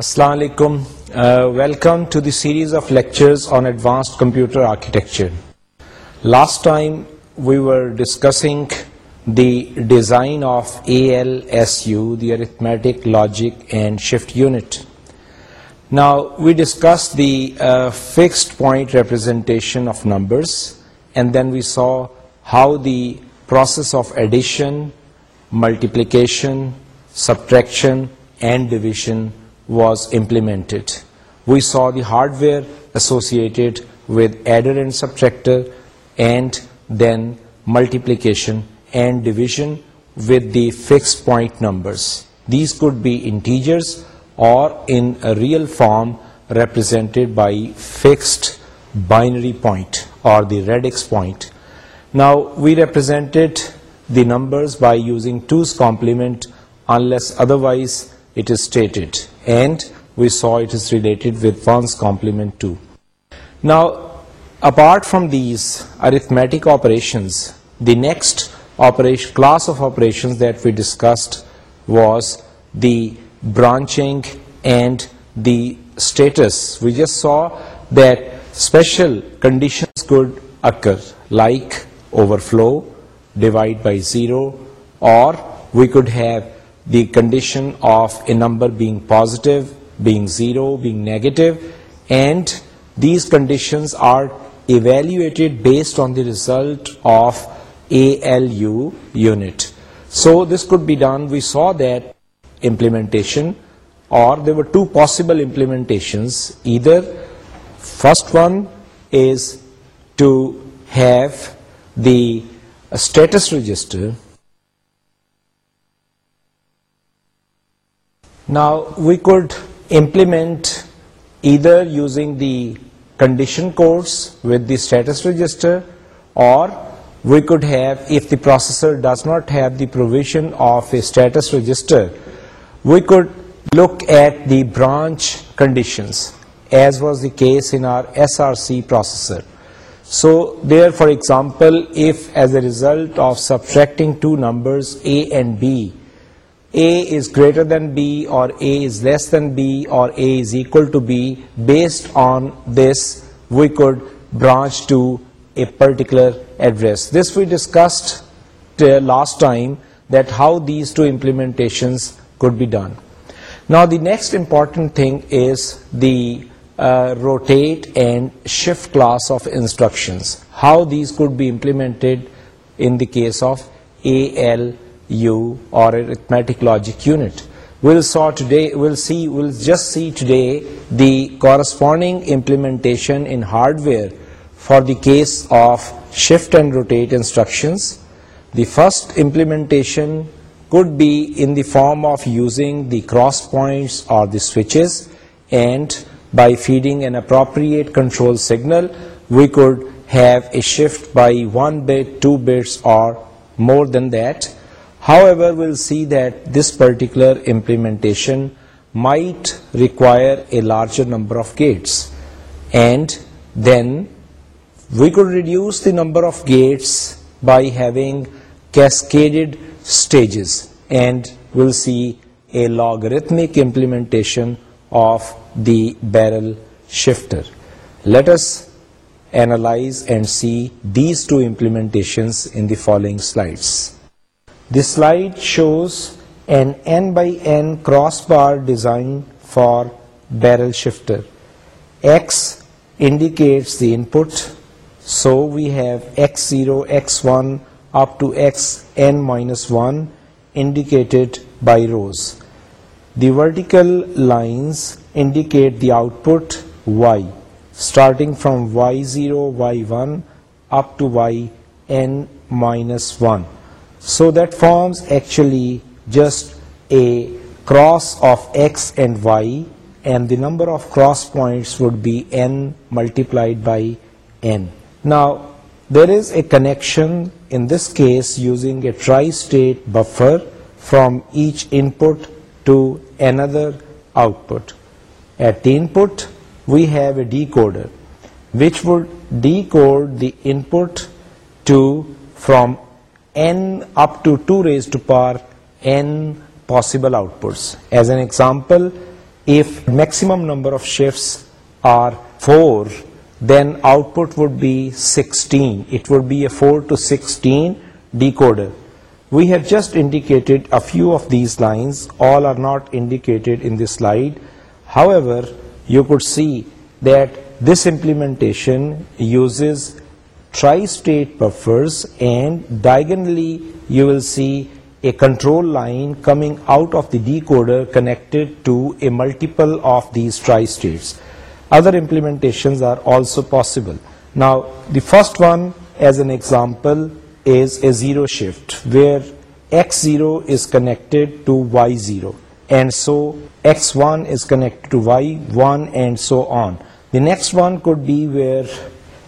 السلام علیکم welcome to the series of lectures on advanced computer architecture last time we were discussing the design of A L S U the arithmetic logic and shift unit now we discuss the fixed point representation of numbers and then we saw how the process of addition multiplication subtraction and division was implemented. We saw the hardware associated with adder and subtractor, and then multiplication and division with the fixed point numbers. These could be integers or in a real form represented by fixed binary point or the radix point. Now we represented the numbers by using 2's complement unless otherwise it is stated and we saw it is related with 1's complement 2. Now, apart from these arithmetic operations, the next class of operations that we discussed was the branching and the status. We just saw that special conditions could occur like overflow, divide by 0, or we could have the condition of a number being positive, being zero, being negative, and these conditions are evaluated based on the result of ALU unit. So this could be done. We saw that implementation, or there were two possible implementations. Either first one is to have the status register Now we could implement either using the condition codes with the status register, or we could have, if the processor does not have the provision of a status register, we could look at the branch conditions, as was the case in our SRC processor. So there, for example, if as a result of subtracting two numbers A and B, a is greater than B or A is less than B or A is equal to B, based on this we could branch to a particular address. This we discussed last time, that how these two implementations could be done. Now the next important thing is the uh, rotate and shift class of instructions, how these could be implemented in the case of AL U, or arithmetic logic unit. We'll just see today the corresponding implementation in hardware for the case of shift and rotate instructions. The first implementation could be in the form of using the cross points or the switches, and by feeding an appropriate control signal we could have a shift by 1 bit, 2 bits or more than that. However, we'll see that this particular implementation might require a larger number of gates, and then we could reduce the number of gates by having cascaded stages, and we'll see a logarithmic implementation of the barrel shifter. Let us analyze and see these two implementations in the following slides. This slide shows an N by N crossbar design for barrel shifter. X indicates the input, so we have X0, X1 up to Xn-1 indicated by rows. The vertical lines indicate the output Y, starting from Y0, Y1 up to Yn-1. So that forms actually just a cross of x and y, and the number of cross points would be n multiplied by n. Now there is a connection in this case using a tri-state buffer from each input to another output. At the input we have a decoder which would decode the input to from n up to 2 raised to power n possible outputs. As an example, if maximum number of shifts are 4, then output would be 16. It would be a 4 to 16 decoder. We have just indicated a few of these lines. All are not indicated in this slide. However, you could see that this implementation uses tri-state buffers, and diagonally you will see a control line coming out of the decoder connected to a multiple of these tri-states. Other implementations are also possible. Now the first one as an example is a zero shift where x0 is connected to y0, and so x1 is connected to y1, and so on. The next one could be where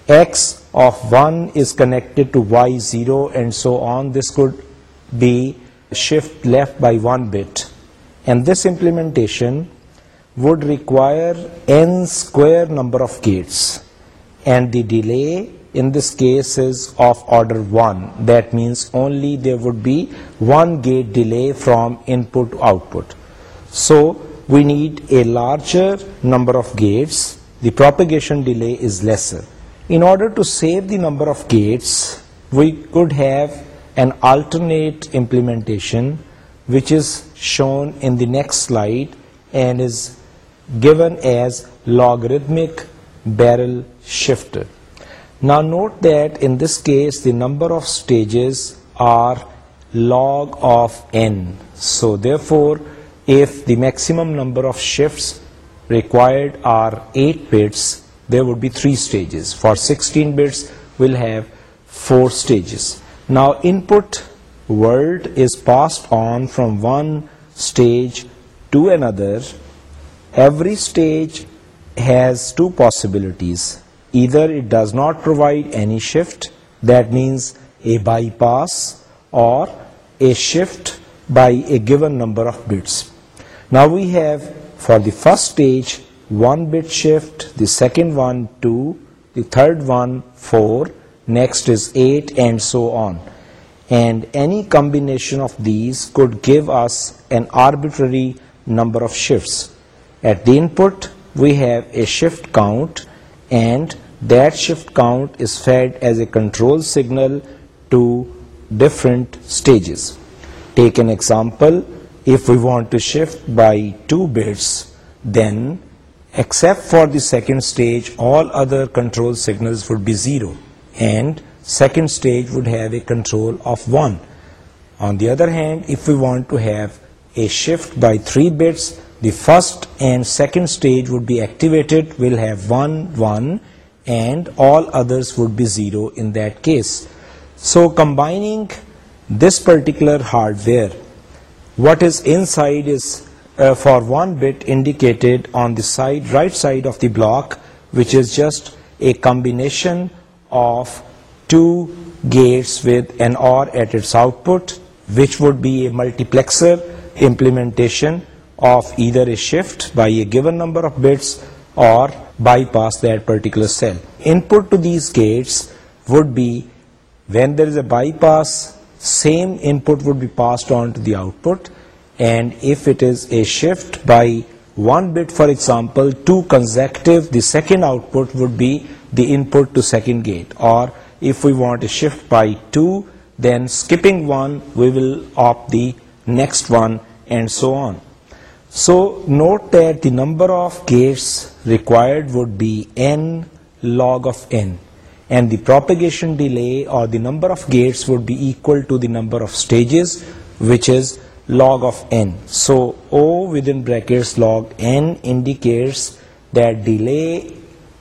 x of 1 is connected to y0 and so on. This could be shift left by 1 bit. And this implementation would require n square number of gates, and the delay in this case is of order 1. That means only there would be one gate delay from input to output. So we need a larger number of gates. The propagation delay is lesser. In order to save the number of gates, we could have an alternate implementation which is shown in the next slide and is given as logarithmic barrel shifter. Now note that in this case the number of stages are log of n. So therefore if the maximum number of shifts required are 8 bits, there would be 3 stages. For 16 bits we'll have 4 stages. Now input word is passed on from one stage to another. Every stage has 2 possibilities. Either it does not provide any shift, that means a bypass, or a shift by a given number of bits. Now we have for the first stage one bit shift, the second one 2, the third one 4, next is 8, and so on. And any combination of these could give us an arbitrary number of shifts. At the input, we have a shift count, and that shift count is fed as a control signal to different stages. Take an example. If we want to shift by 2 bits, then Except for the second stage, all other control signals would be 0, and second stage would have a control of 1. On the other hand, if we want to have a shift by 3 bits, the first and second stage would be activated, will have 1, 1, and all others would be 0 in that case. So combining this particular hardware, what is inside is uh, for one bit indicated on the side, right side of the block, which is just a combination of two gates with an OR at its output, which would be a multiplexer implementation of either a shift by a given number of bits or bypass that particular cell. Input to these gates would be, when there is a bypass, same input would be passed on to the output. Shift by one bit for example to cons output we that to second gate or shift by two دینگلس نوٹر of gates required we log of n and the propagation delay number of gates would be evil was log of n. So O within brackets log n indicates that delay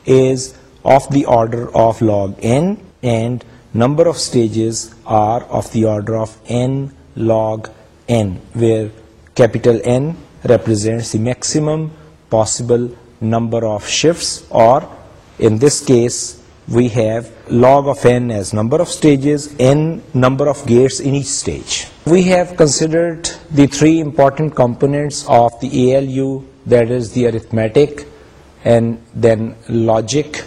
is of the order of log n and number of stages are of the order of n log n, where capital N represents the maximum possible number of shifts, or in this case we have log of n as number of stages, n number of gates in each stage. We have considered the three important components of the ALU, that is the arithmetic and then logic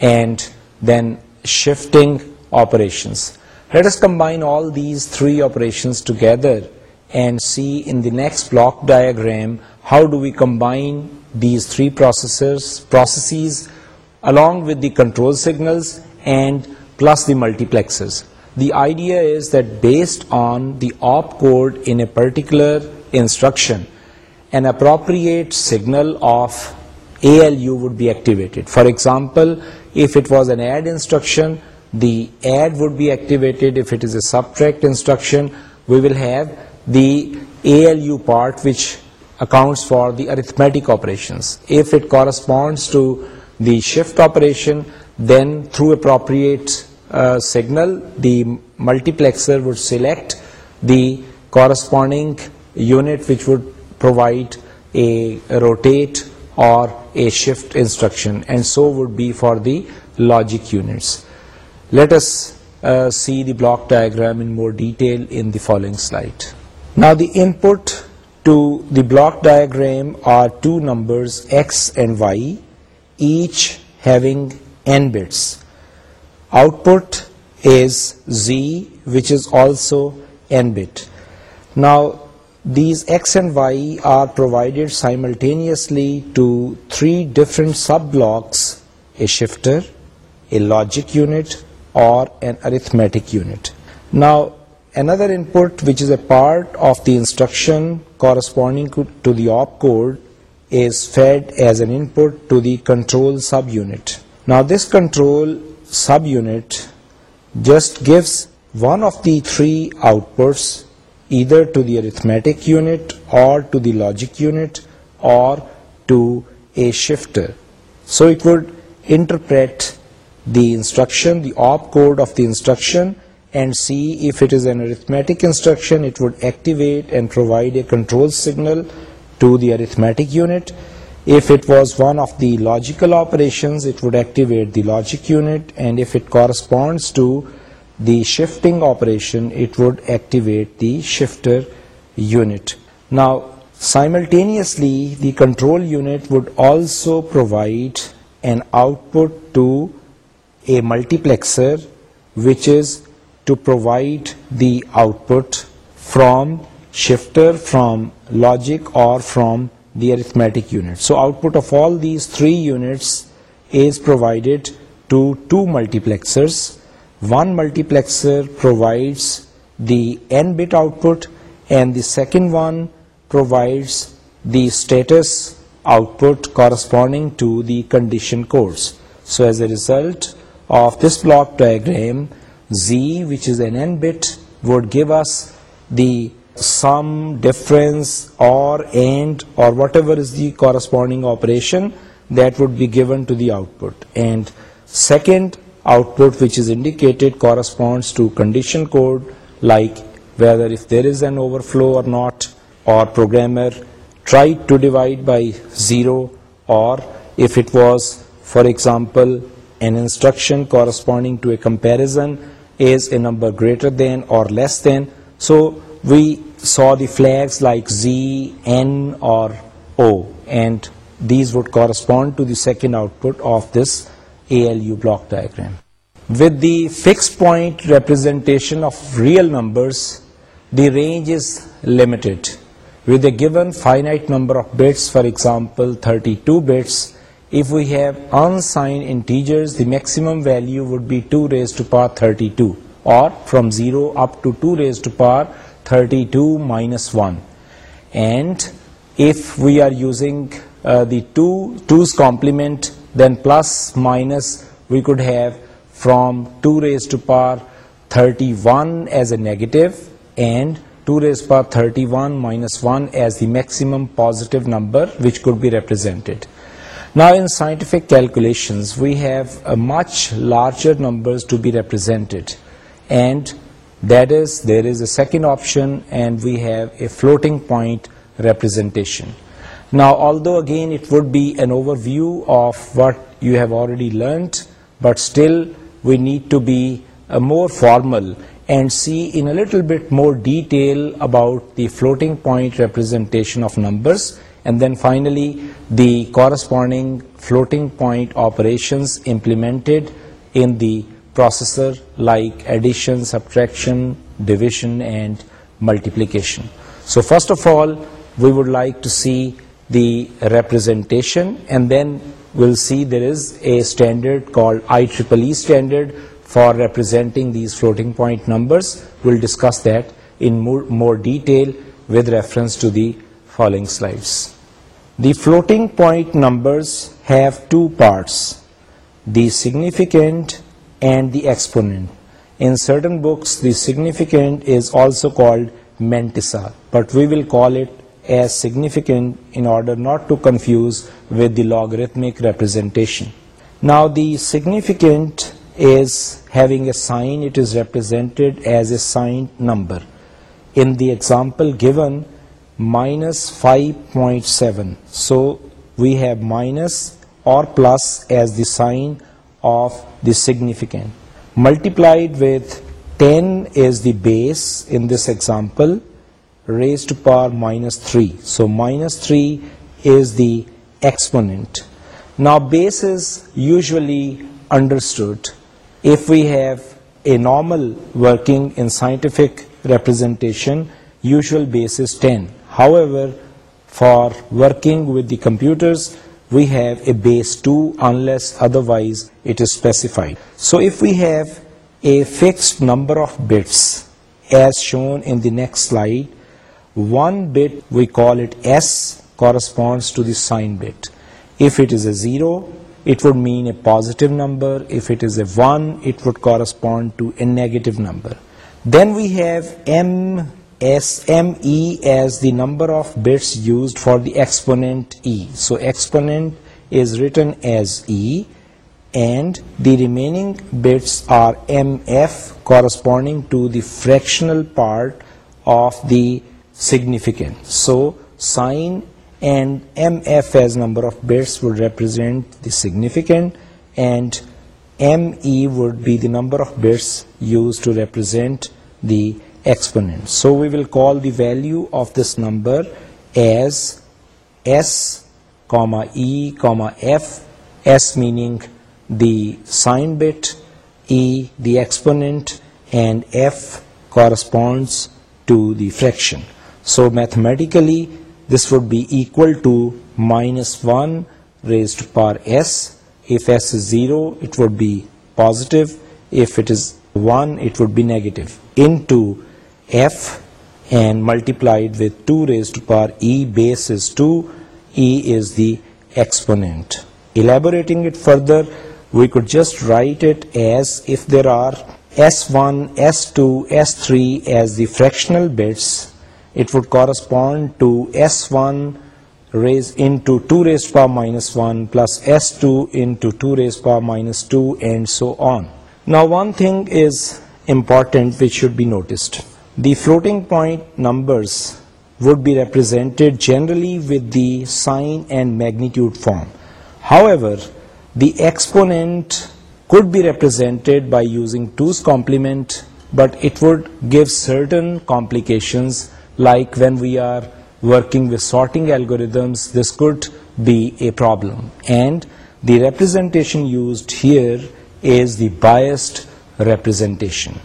and then shifting operations. Let us combine all these three operations together and see in the next block diagram how do we combine these three processes along with the control signals and plus the multiplexers. The idea is that based on the opcode in a particular instruction, an appropriate signal of ALU would be activated. For example, if it was an add instruction, the add would be activated. If it is a subtract instruction, we will have the ALU part which accounts for the arithmetic operations. If it corresponds to the shift operation, then through appropriate uh, signal, the multiplexer would select the corresponding unit which would provide a rotate or a shift instruction, and so would be for the logic units. Let us uh, see the block diagram in more detail in the following slide. Now the input to the block diagram are two numbers x and y, each having n bits. Output is Z, which is also n bit. Now these X and Y are provided simultaneously to three different sub-blocks: a shifter, a logic unit, or an arithmetic unit. Now another input, which is a part of the instruction corresponding to the opcode, sub unit just gives one of the three outputs either to the arithmetic unit or to a should interpret the instruction the op code of the instruction and see if it is an arithmetic instruction it ویکویٹ and provide a control signal to the arithmetic unit. If it was one of the logical operations, it would activate the logic unit, and if it corresponds to the shifting operation, it would activate the shifter unit. Now, simultaneously, the control unit would also provide an output to a multiplexer, which is to provide the output from shifter from logic or from the arithmetic unit. So output of all these three units is provided to two multiplexers. One multiplexer provides the n-bit output and the second one provides the status output corresponding to the condition codes. So as a result of this block diagram, Z, which is an n-bit, would give us the sum, difference, or, and, or whatever is the corresponding operation that would be given to the output. And second output which is indicated corresponds to condition code, like whether if there is an overflow or not, or programmer tried to divide by 0, or if it was, for example, an instruction corresponding to a comparison is a number greater than or less than. So we saw the flags like Z, N or O, and these would correspond to the second output of this ALU block diagram. With the fixed point representation of real numbers, the range is limited. With a given finite number of bits, for example 32 bits, if we have unsigned integers, the maximum value would be 2 raised to power 32, or from 0 up to 2 raised to power 32 minus 1. And if we are using uh, the 2's complement, then plus minus we could have from 2 raised to power 31 as a negative and 2 raised to power 31 minus 1 as the maximum positive number which could be represented. Now in scientific calculations we have a uh, much larger numbers to be represented, and that is, there is a second option, and we have a floating point representation. Now, although again it would be an overview of what you have already learned, but still we need to be uh, more formal and see in a little bit more detail about the floating point representation of numbers, and then finally the corresponding floating point operations implemented in the processor like addition, subtraction, division and multiplication. So first of all, we would like to see the representation, and then we'll see there is a standard called IEEE standard for representing these floating point numbers. We'll discuss that in more detail with reference to the following slides. The floating point numbers have two parts, the significant and the exponent. In certain books, the significant is also called mantissa, but we will call it as significant in order not to confuse with the logarithmic representation. Now the significant is having a sign. It is represented as a signed number. In the example given, minus 5.7. So we have minus or plus as the sign of the significant. Multiplied with 10 is the base in this example, raised to power minus 3. So minus 3 is the exponent. Now base is usually understood if we have a normal working in scientific representation, usual base is 10. However, for working with the computers, we have a base 2 unless otherwise it is specified. So if we have a fixed number of bits as shown in the next slide, one bit, we call it S, corresponds to the sign bit. If it is a 0, it would mean a positive number. If it is a 1, it would correspond to a negative number. Then we have M SME as the number of bits used for the exponent e. So exponent is written as e, and the remaining bits are mf, corresponding to the fractional part of the significant. So sign and mf as number of bits would represent the significant, and me would be the number of bits used to represent the exponent. So we will call the value of this number as S, E, F, S meaning the sign bit, E the exponent, and F corresponds to the fraction. So mathematically this would be equal to minus 1 raised to power S. If S is 0, it would be positive. If it is 1, it would be negative, into f and multiplied with 2 raised to power e base is 2, e is the exponent. Elaborating it further, we could just write it as if there are s1, s2, s3 as the fractional bits, it would correspond to s1 raised into 2 raised to power minus 1 plus s2 into 2 raised to power minus 2 and so on. Now one thing is important which should be noticed. The floating point numbers would be represented generally with the sign and magnitude form. However, the exponent could be represented by using 2's complement, but it would give certain complications, like when we are working with sorting algorithms, this could be a problem. And the representation used here is the biased representation.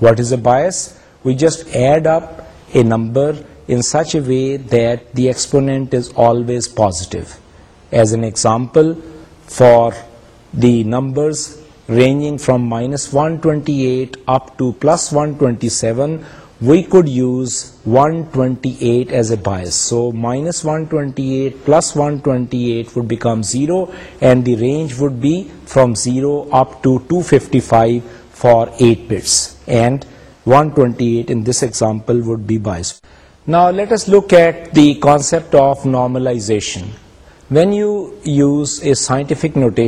What is a bias? We just add up a number in such a way that the exponent is always positive. As an example, for the numbers ranging from minus 128 up to plus 127, we could use 128 as a bias. So minus 128 plus 128 would become 0, and the range would be from 0 up to 255 for 8 bits. And one twenty eight in this example would be bias now let us look at دیپٹ of normalization when you use a سائنٹنٹ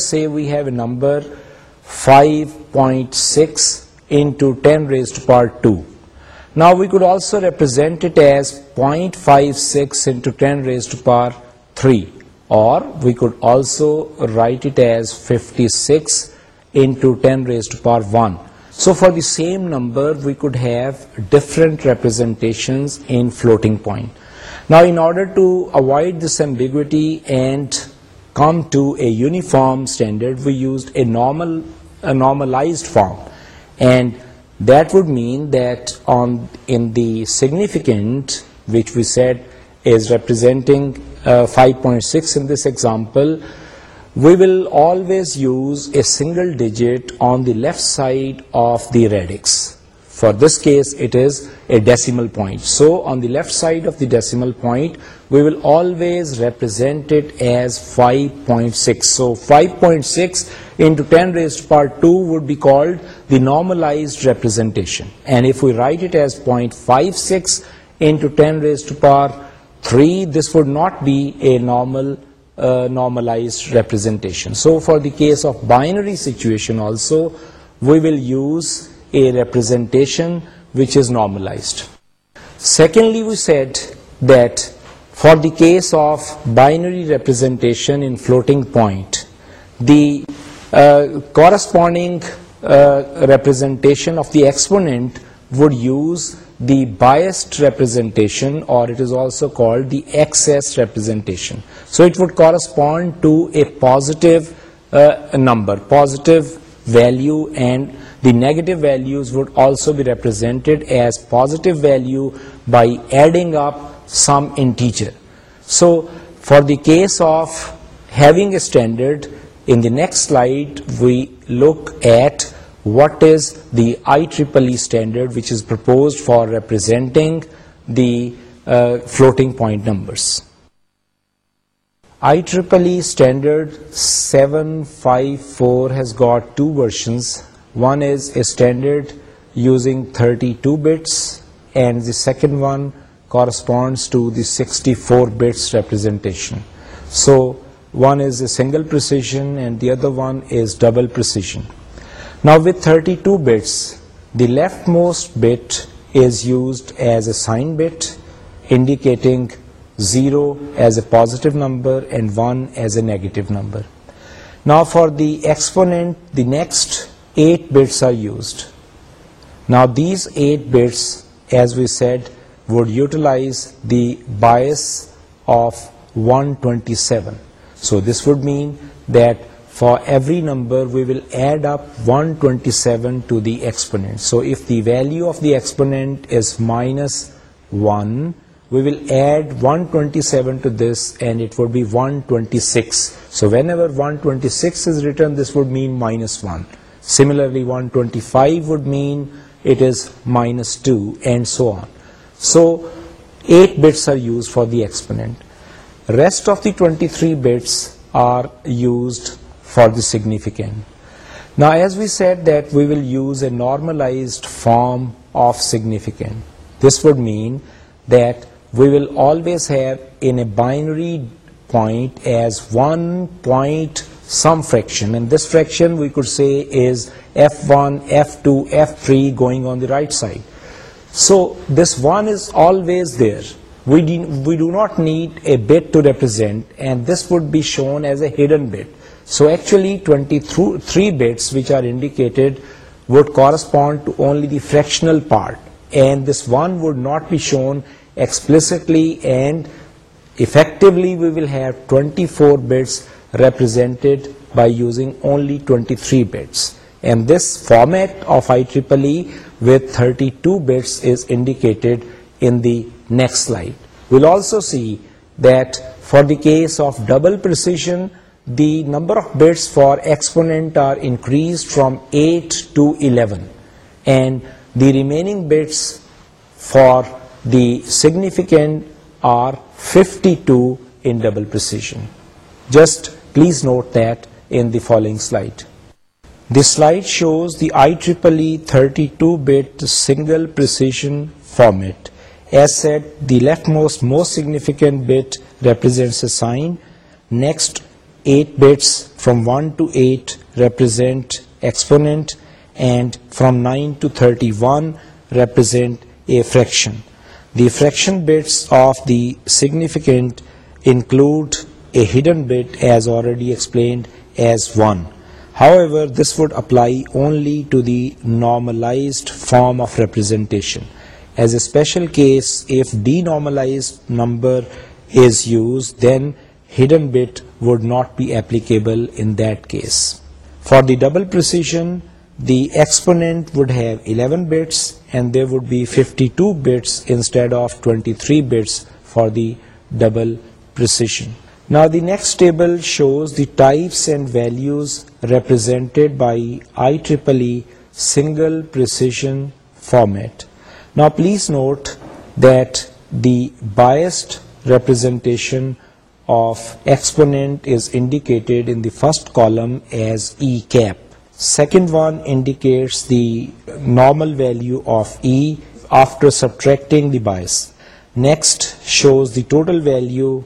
see view a نمبرزینٹ it is five six power three or So for the same number we could have different representations in floating point. Now in order to avoid this ambiguity and come to a uniform standard, we used a normalized form, and that would mean that in the significant, which we said is representing uh, 5.6 in this example, we will always use a single digit on the left side of the radix. For this case, it is a decimal point. So, on the left side of the decimal point, we will always represent it as 5.6. So, 5.6 into 10 raised to power 2 would be called the normalized representation. And if we write it as 0.56 into 10 raised to power 3, this would not be a normal uh, normalized representation. So for the case of binary situation also, we will use a representation which is normalized. Secondly, we said that for the case of binary representation in floating point, the uh, corresponding uh, representation of the exponent would use the biased representation, or it is also called the excess representation. So it would correspond to a positive uh, number, positive value, and the negative values would also be represented as positive value by adding up some integer. So for the case of having a standard, in the next slide we look at what is the IEEE standard which is proposed for representing the uh, floating point numbers. IEEE standard 754 has got two versions. One is a standard using 32 bits, and the second one corresponds to the 64 bits representation. So one is a single precision and the other one is double precision. Now with 32 bits, the leftmost bit is used as a sign bit, indicating 0 as a positive number and 1 as a negative number. Now for the exponent, the next 8 bits are used. Now these 8 bits, as we said, would utilize the bias of 127. So this would mean that for every number, we will add up 127 to the exponent. So if the value of the exponent is minus 1, we will add 127 to this and it would be 126. So whenever 126 is written, this would mean minus 1. Similarly, 125 would mean it is minus 2 and so on. So 8 bits are used for the exponent. Rest of the 23 bits are used for the significant. Now, as we said that we will use a normalized form of significant. This would mean that we will always have in a binary point as 1 point some fraction, and this fraction we could say is f1, f2, f3 going on the right side. So this 1 is always there. We do not need a bit to represent, and this would be shown as a hidden bit. So actually 23 bits which are indicated would correspond to only the fractional part, and this one would not be shown explicitly, and effectively we will have 24 bits represented by using only 23 bits. And this format of IEEE with 32 bits is indicated in the next slide. We'll also see that for the case of double precision the number of bits for exponent are increased from 8 to 11, and the remaining bits for the significant are 52 in double precision. Just please note that in the following slide. This slide shows the IEEE 32-bit single precision format. As said, the leftmost most significant bit represents a sign, next 8 bits from 1 to 8 represent exponent, and from 9 to 31 represent a fraction. The fraction bits of the significant include a hidden bit, as already explained, as 1. However, this would apply only to the normalized form of representation. As a special case, if denormalized number is used, then hidden bit would not be applicable in that case. For the double precision, the exponent would have 11 bits and there would be 52 bits instead of 23 bits for the double precision. Now the next table shows the types and values represented by IEEE single precision format. Now please note that the biased representation of exponent is indicated in the first column as E cap. Second one indicates the normal value of E after subtracting the bias. Next shows the total value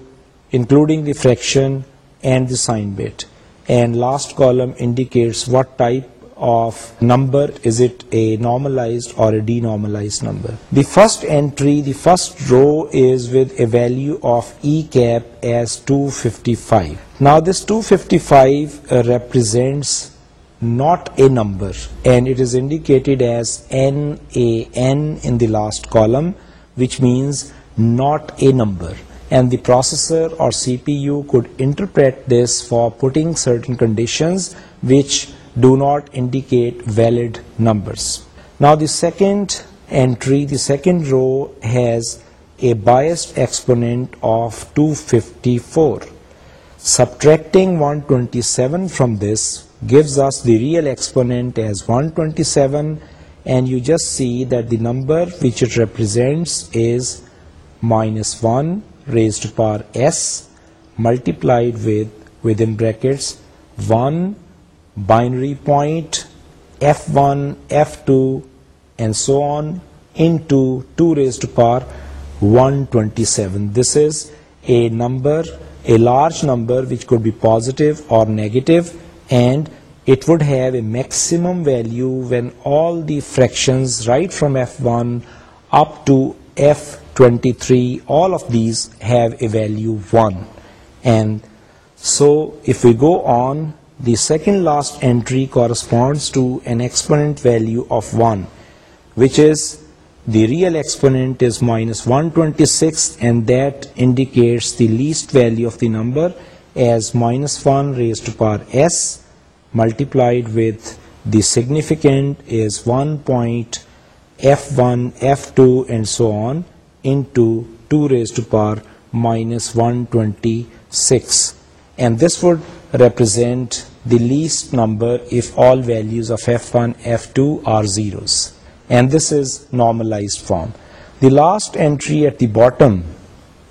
including the fraction and the sign bit. And last column indicates what type of number, is it a normalized or a denormalized number. The first entry, the first row is with a value of E cap as 255. Now this 255 uh, represents not a number, and it is indicated as NaN in the last column, which means not a number, and the processor or CPU could interpret this for putting certain conditions which do not indicate valid numbers. Now the second entry, the second row, has a biased exponent of 254. Subtracting 127 from this gives us the real exponent as 127, and you just see that the number which it represents is minus 1 raised to power s multiplied with, within brackets, 1 binary point, f1, f2, and so on, into 2 raised to power 127. This is a number, a large number, which could be positive or negative, and it would have a maximum value when all the fractions right from f1 up to f23, all of these have a value 1. And so if we go on the second last entry corresponds to an exponent value of 1, which is the real exponent is -126, and that indicates the least value of the number as -1 raised to power s multiplied with the significant is 1.f1, f2 and so on into 2 raised to power -126, and this would represent the least number if all values of f1, f2 are zeros. And this is normalized form. The last entry at the bottom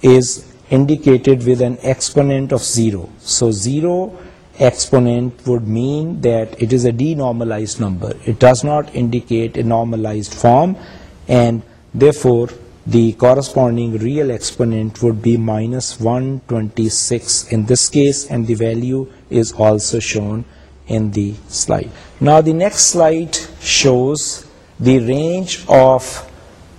is indicated with an exponent of 0. So 0 exponent would mean that it is a denormalized number. It does not indicate a normalized form, and therefore the corresponding real exponent would be minus 126 in this case, and the value is also shown in the slide. Now the next slide shows the range of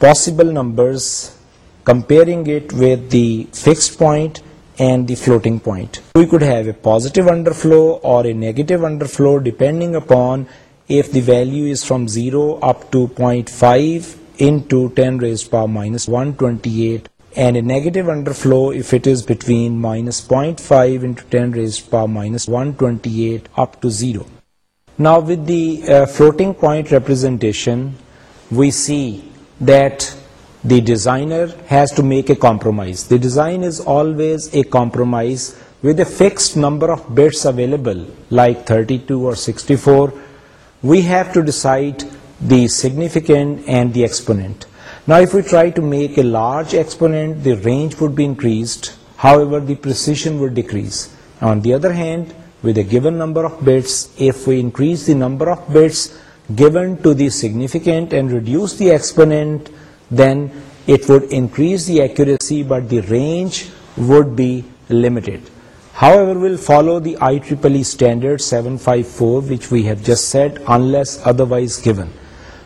possible numbers, comparing it with the fixed point and the floating point. We could have a positive underflow or a negative underflow depending upon if the value is from 0 up to 0.5 into 10 raised power minus 128, and a negative underflow if it is between minus 0.5 into 10 raised power minus 128 up to 0. Now with the uh, floating point representation, we see that the designer has to make a compromise. The design is always a compromise with a fixed number of bits available, like 32 or 64. We have to decide the significant and the exponent. Now if we try to make a large exponent, the range would be increased, however the precision would decrease. On the other hand, with a given number of bits, if we increase the number of bits given to the significant and reduce the exponent, then it would increase the accuracy, but the range would be limited. However, we'll follow the IEEE standard 754, which we have just said, unless otherwise given.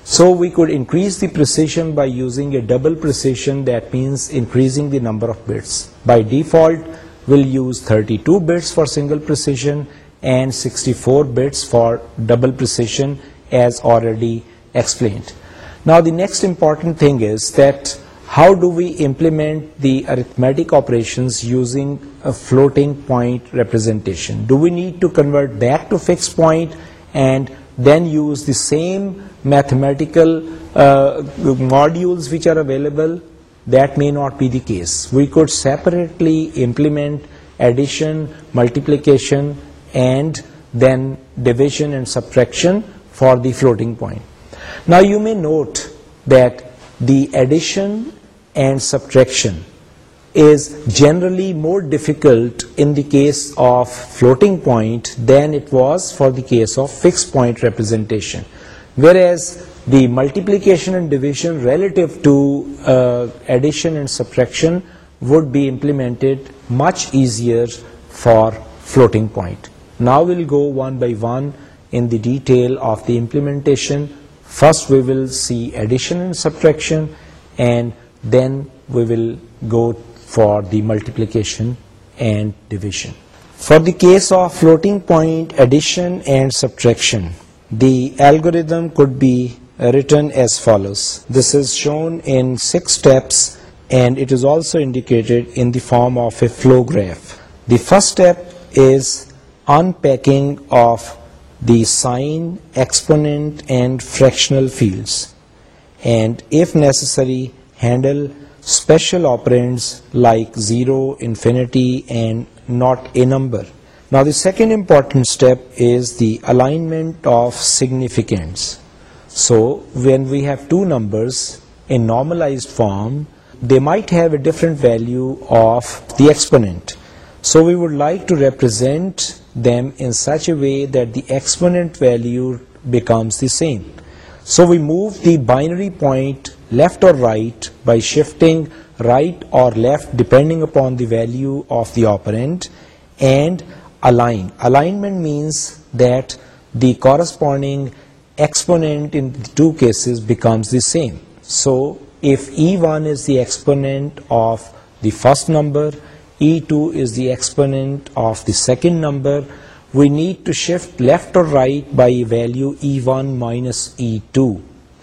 So we could increase the precision by using a double precision, that means increasing the number of bits. By default, we'll use 32 bits for single precision and 64 bits for double precision as already explained. Now the next important thing is that how do we implement the arithmetic operations using a floating point representation? Do we need to convert back to fixed point and then use the same mathematical uh, modules which are available. That may not be the case. We could separately implement addition, multiplication, and then division and subtraction for the floating point. Now you may note that the addition and subtraction is generally more difficult in the case of floating point than it was for the case of fixed point representation, whereas the multiplication and division relative to uh, addition and subtraction would be implemented much easier for floating point. Now we'll go one by one in the detail of the implementation. First we will see addition and subtraction, and then we will go for the multiplication and division. For the case of floating point addition and subtraction, the algorithm could be written as follows. This is shown in 6 steps and it is also indicated in the form of a flow graph. The first step is unpacking of the sign, exponent and fractional fields, and if necessary handle special operands like 0, infinity, and not a number. Now the second important step is the alignment of significants. So when we have two numbers in normalized form, they might have a different value of the exponent. So we would like to represent them in such a way that the exponent value becomes the same. So we move the binary point left or right by shifting right or left depending upon the value of the ابرنٹ and allot means corresponding exponent cases becomes the same so if E one is the exponent of the first number E two is the exponent of the second number we need to shift left or right by value E one minus E ٹ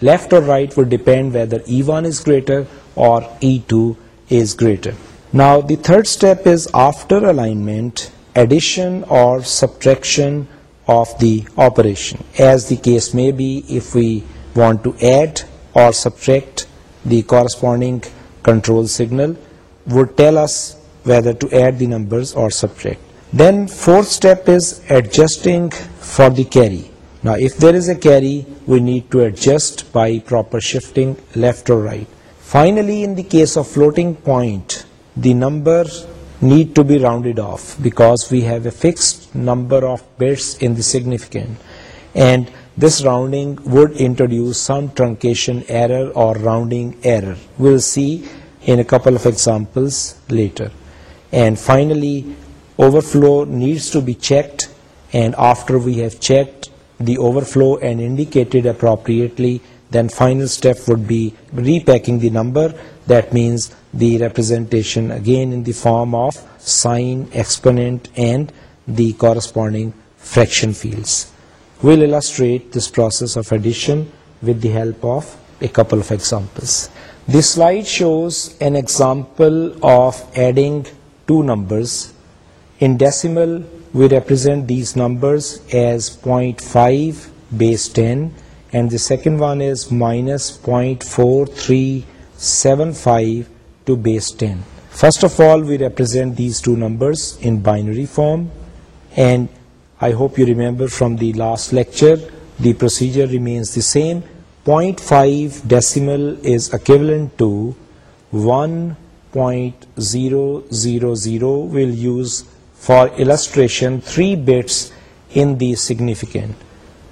left or right depend whether E one is greater or E two is greater now the third step is after alignment addition or subtraction of the operation as this میں corresponding control signal will us whether to add the number or subtract then fourth step is adjusting for the carry carry we need to adjust by proper shifting left or number need to be rounded off we have a fix number of bits significant and this rounding would introduce some truncation or rounding see a couple of example later and finally over flu needs to be checked the overflow and indicated appropriately, then final step would be repacking the number. That means the representation again in the form of sign, exponent, and the corresponding fraction fields. We'll illustrate this process of addition with the help of a couple of examples. This slide shows an example of adding two numbers in decimal we represent these numbers as 0.5 base 10, and the second one is minus 0.4375 to base 10. First of all, we represent these two numbers in binary form, and I hope you remember from the last lecture the procedure remains the same. 0.5 decimal is equivalent to 1.000. We'll use for illustration, 3 bits in the significant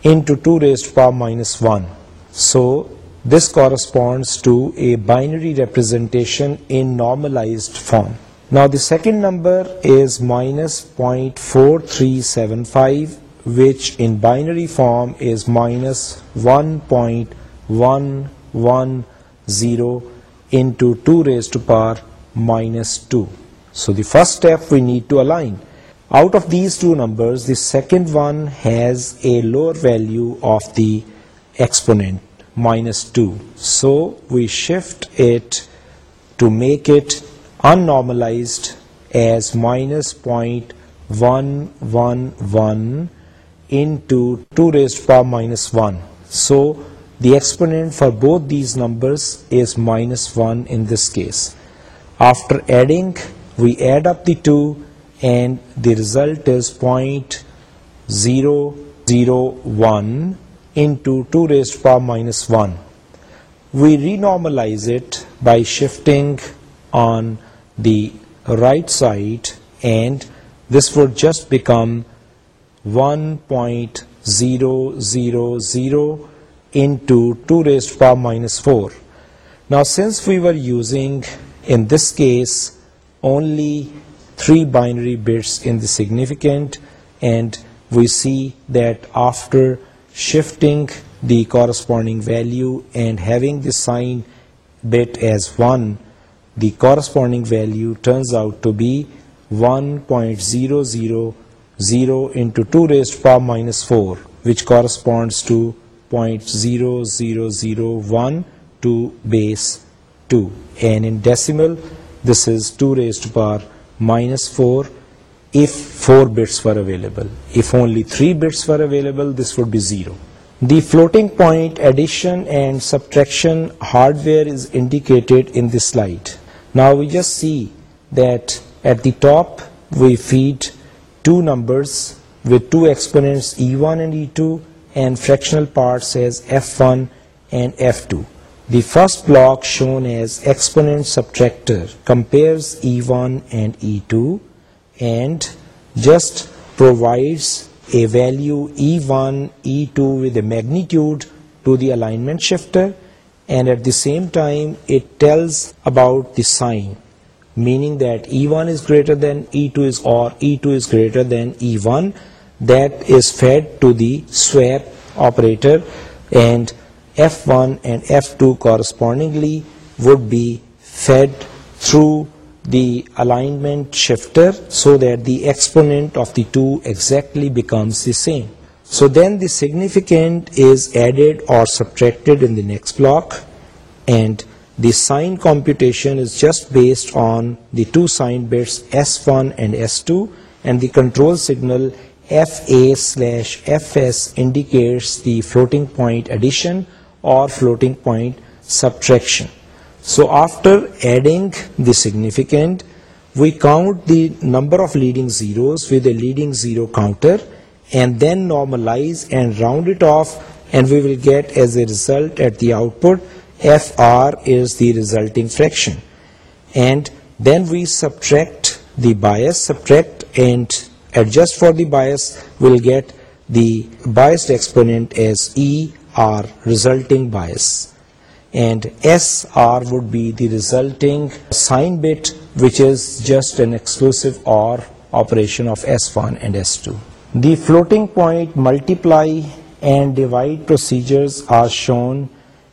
into 2⁻⁻⁻⁻⁻⁻⁻⁻⁻⁻⁻⁻⁻. So this corresponds to a binary representation in normalized form. Now the second number is minus 0.4375, which in binary form is minus 1.1110 into 2⁻⁻⁻⁻⁻⁻⁻⁻⁻⁻⁻⁻⁻⁻⁻⁻⁻⁻⁻⁻⁻⁻⁻⁻⁻⁻⁻⁻⁻⁻⁻⁻⁻⁻⁻ so the first step, we need to align. Out of these two numbers, the second one has a lower value of the exponent, -2. So we shift it to make it unnormalized as -0.111 into 2⁻⁻⁻. So the exponent for both these numbers is -1 in this case. After adding we add up the two and the result is 0.001 into 2 raised to power minus 1. We renormalize it by shifting on the right side, and this would just become 1.000 into 2 raised to power minus 4. Now, since we were using in this case only 3 binary bits in the significant, and we see that after shifting the corresponding value and having the sign bit as 1, the corresponding value turns out to be 1.000 into 2⁻⁴, which corresponds to 0.0001 to base 2, and in decimal minus four for available hardware is indicated in دسائڈ now just see that at the top we feed two numbers with two and E one and E two and fractional parts the first block shown as سبٹر magnet to the allot shifter and at the same time it tells about the sign میری then is greater than E two is or swap upper F1 and F2 correspondingly would be fed through the alignment shifter so that the exponent of the two exactly becomes the same. So then the significant is added or subtracted in the next block, and the sign computation is just based on the two sign bits S1 and S2, and the control signal FA/FS indicates the floating point addition or floating point subtraction. So after adding the significant, we count the number of leading zeros with a leading zero counter and then normalize and round it off, and we will get as a result at the output FR is the resulting fraction. And then we subtract the bias, subtract and adjust for the bias, we'll get the biased exponent as E are resulting bias, and SR would be the resulting sign bit, which is just an exclusive OR operation of S1 and S2. The floating point multiply and divide procedures are shown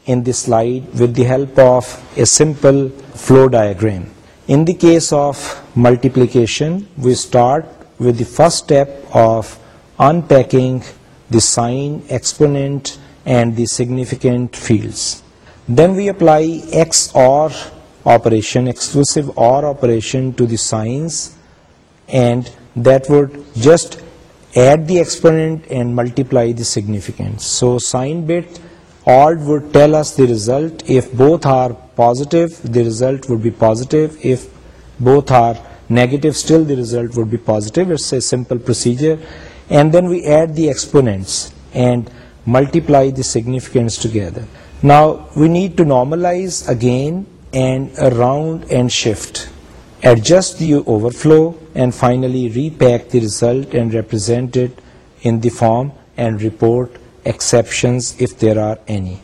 in this slide with the help of a simple flow diagram. In the case of multiplication, we start with the first step of unpacking the sign exponent and the significant fields. Then we apply XOR operation, exclusive OR operation, to the signs, and that would just add the exponent and multiply the significants. So sign bit OR would tell us the result. If both are positive, the result would be positive. If both are negative, still the result would be positive. It's a simple procedure. And then we add the exponents, and multiply the significance together. Now we need to normalize again and round and shift, adjust the overflow, and finally repack the result and represent it in the form and report exceptions if there are any.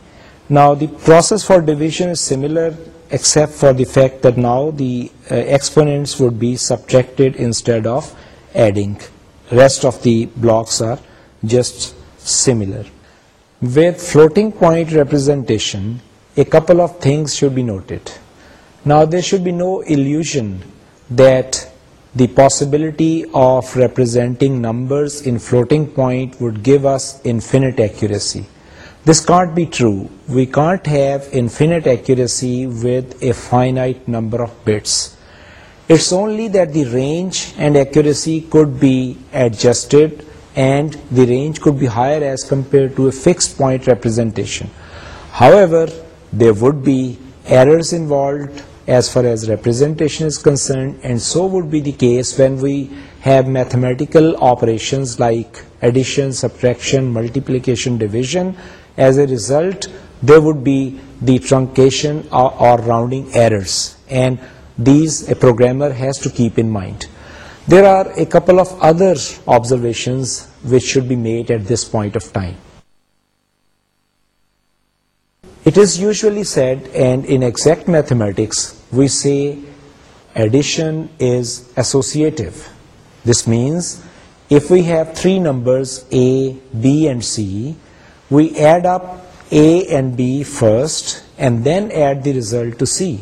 Now the process for division is similar except for the fact that now the uh, exponents would be subtracted instead of adding. Rest of the blocks are just similar. With floating point representation, a couple of things should be noted. Now, there should be no illusion that the possibility of representing numbers in floating point would give us infinite accuracy. This can't be true. We can't have infinite accuracy with a finite number of bits. It's only that the range and accuracy could be adjusted and the range could be higher as compared to a fixed point representation. However, there would be errors involved as far as representation is concerned, and so would be the case when we have mathematical operations like addition, subtraction, multiplication, division. As a result, there would be the truncation or rounding errors, and these a programmer has to keep in mind. There are a couple of other observations which should be made at this point of time. It is usually said, and in exact mathematics, we say addition is associative. This means if we have three numbers A, B and C, we add up A and B first and then add the result to C.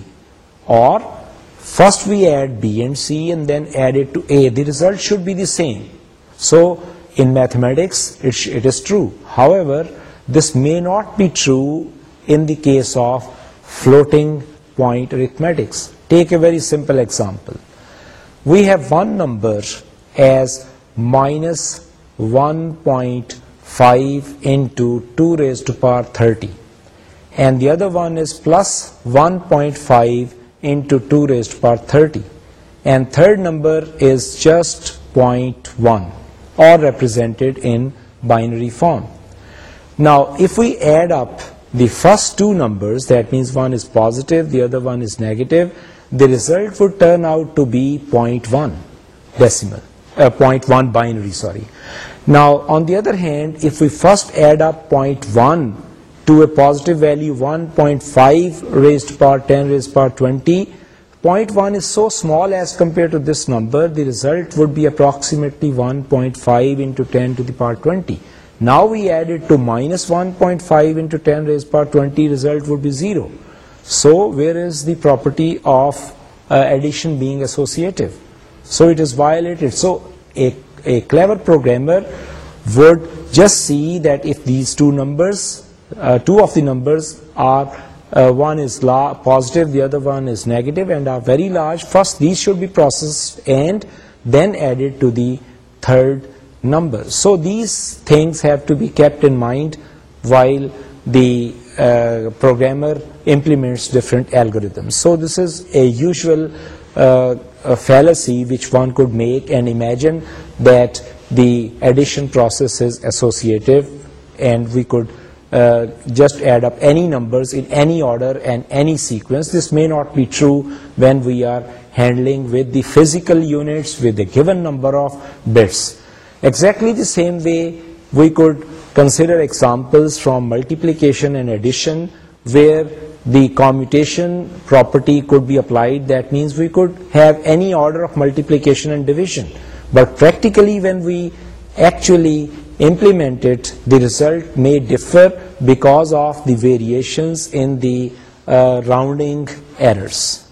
Or First we add B and C and then add it to A. The result should be the same. So in mathematics it is true. However, this may not be true in the case of floating point arithmetics. Take a very simple example. We have one number as minus 1.5 into 2 raised to power 30, and the other one is plus 1.5 thirty and third number is just planetary form نا add up first two numbers one is positive result four turn out to be point on the other hand if we first add up point one to a positive value 1.5 raised power 10 raised power 20. 0.1 is so small as compared to this number, the result would be approximately 1.5 into 10 to the power 20. Now we add it to minus 1.5 into 10 raised power 20, result would be 0. So where is the property of uh, addition being associative? So it is violated. So a clever programmer would just see that if these two numbers uh, two of the numbers are uh, one is positive, the other one is negative, and are very large. First, these should be processed and then added to the third number. So these things have to be kept in mind while the uh, programmer implements different algorithms. So this is a usual fallacy which one could make and imagine that the addition process is associative, and we could uh, just add up any numbers in any order and any sequence. This may not be true when we are handling with the physical units with a given number of bits. Exactly the same way we could consider examples from multiplication and addition where the commutation property could be applied. That means we could have any order of multiplication and division, but practically when we actually implement it, the result may differ because of the variations in the uh, rounding errors.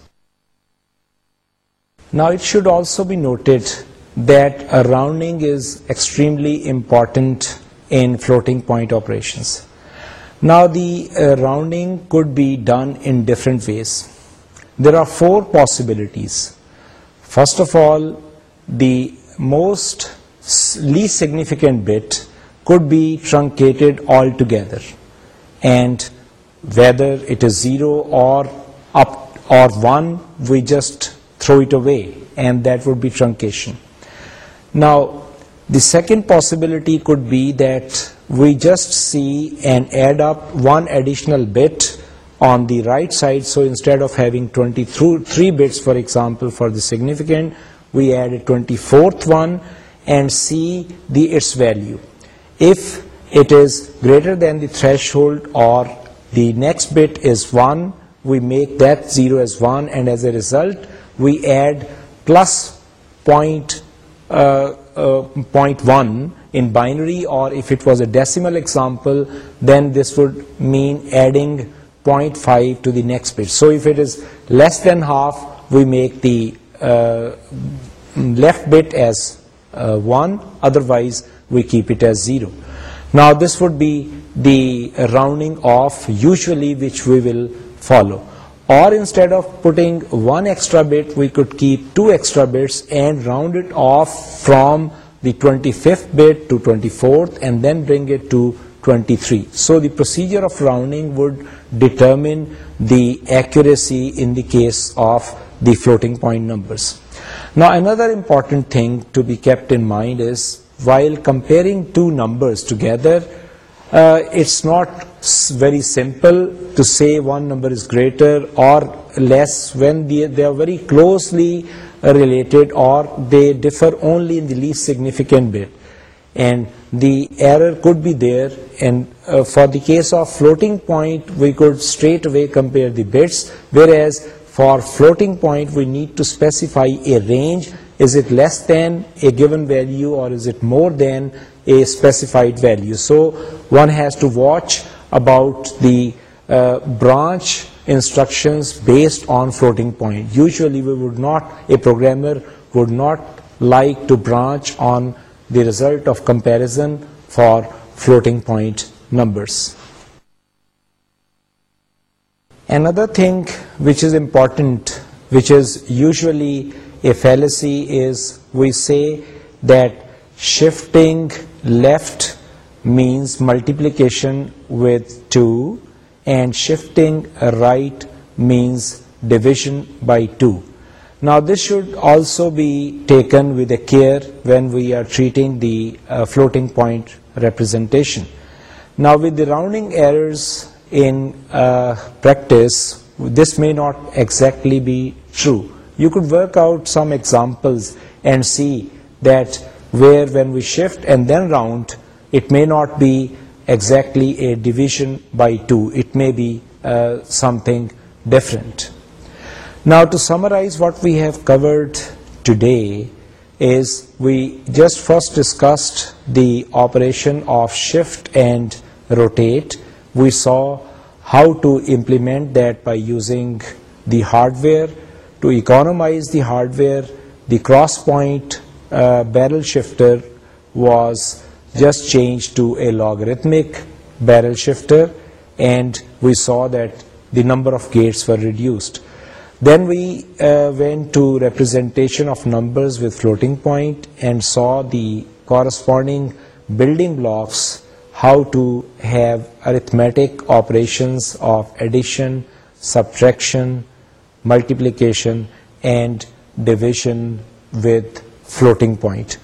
Now it should also be noted that a rounding is extremely important in floating point operations. Now the uh, rounding could be done in different ways. There are four possibilities. First of all, the most least significant bit could be truncated altogether, and whether it is 0 or up or 1, we just throw it away, and that would be truncation. Now, the second possibility could be that we just see and add up one additional bit on the right side. So instead of having 23 bits, for example, for the significant, we add a 24th one, and see its value. If it is greater than the threshold or the next bit is 1, we make that 0 as 1, and as a result we add plus point uh, uh, 1 in binary, or if it was a decimal example, then this would mean adding 0.5 to the next bit. So if it is less than half, we make the uh, left bit as uh, 1, otherwise we keep it as 0. Now this would be the rounding off usually which we will follow. Or instead of putting 1 extra bit, we could keep 2 extra bits and round it off from the 25th bit to 24th and then bring it to 23. So the procedure of rounding would determine the accuracy in the case of the floating point numbers. Now another important thing to be kept in mind is, while comparing two numbers together, uh, it's not very simple to say one number is greater or less when they are very closely uh, related or they differ only in the least significant bit, and the error could be there. And uh, for the case of floating point, we could straight away compare the bits, whereas for floating point, we need to specify a range. Is it less than a given value or is it more than a specified value? So one has to watch about the uh, branch instructions based on floating point. Usually we would not, a programmer would not like to branch on the result of comparison for floating point numbers. Another thing which is important, which is usually a fallacy, is we say that shifting left means multiplication with 2 and shifting right means division by 2. Now this should also be taken with a care when we are treating the uh, floating point representation. Now with the rounding errors in uh, practice, this may not exactly be true. You could work out some examples and see that where when we shift and then round, it may not be exactly a division by 2. It may be uh, something different. Now, to summarize what we have covered today is we just first discussed the operation of shift and rotate. We saw how to implement that by using the hardware to economize the hardware. The cross point uh, barrel shifter was just changed to a logarithmic barrel shifter, and we saw that the number of gates were reduced. Then we uh, went to representation of numbers with floating point and saw the corresponding building blocks how to have arithmetic operations of addition, subtraction, multiplication, and division with floating point.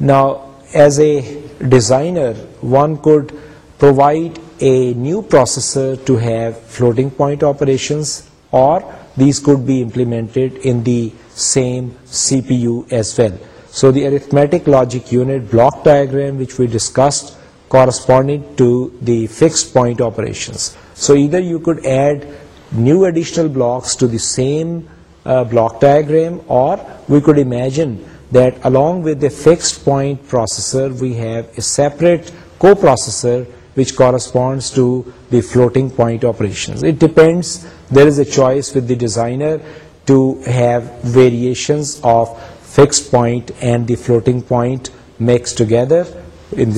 Now, as a designer, one could provide a new processor to have floating point operations, or these could be implemented in the same CPU as well. So the arithmetic logic unit block diagram, which we discussed corresponding to the fixed point operation so ادھر you could add new additional blocks diagram or processor correspond to the floating point operations it depends there is a choice with the designer to have variations of fixed point and the floating point mixed together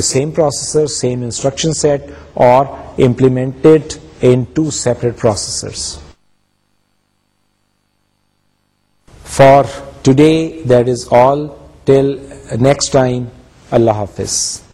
same processor same instruction set or implemented in two separate processor for today that is all till next time اللہ حافظ